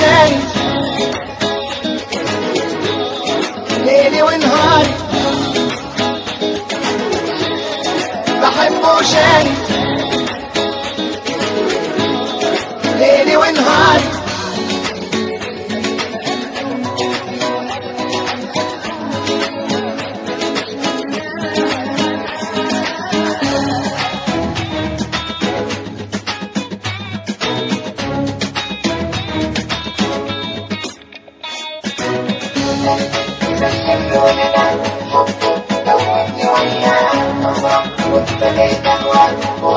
شايف ليلي ونهاري. بحبه شايف Thank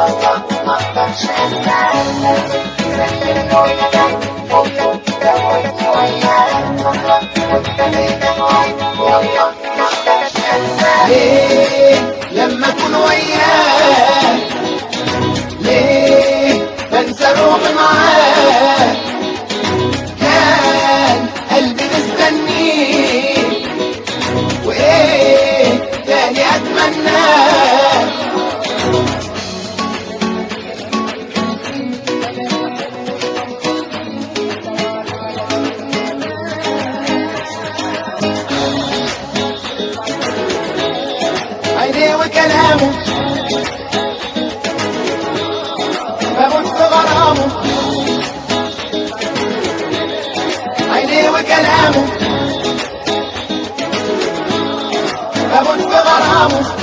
you. عيني وكلامه. بموت غرامه. عيني وكلامه. غرامه.